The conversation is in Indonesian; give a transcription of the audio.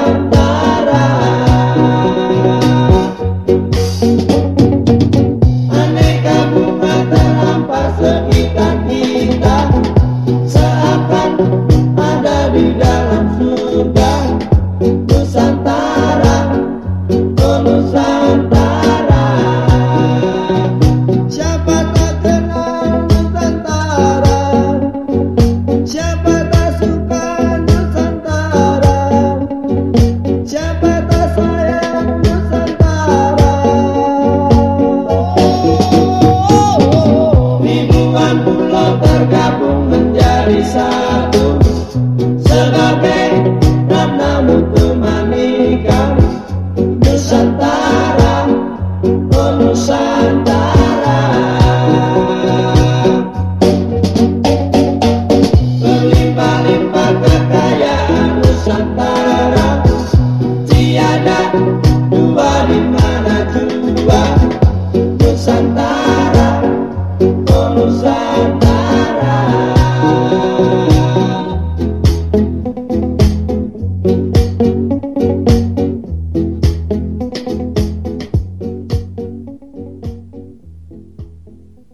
Thank you. bergabung menjadi satu. Sebagai nama lutumani kami Nusantara, oh Nusantara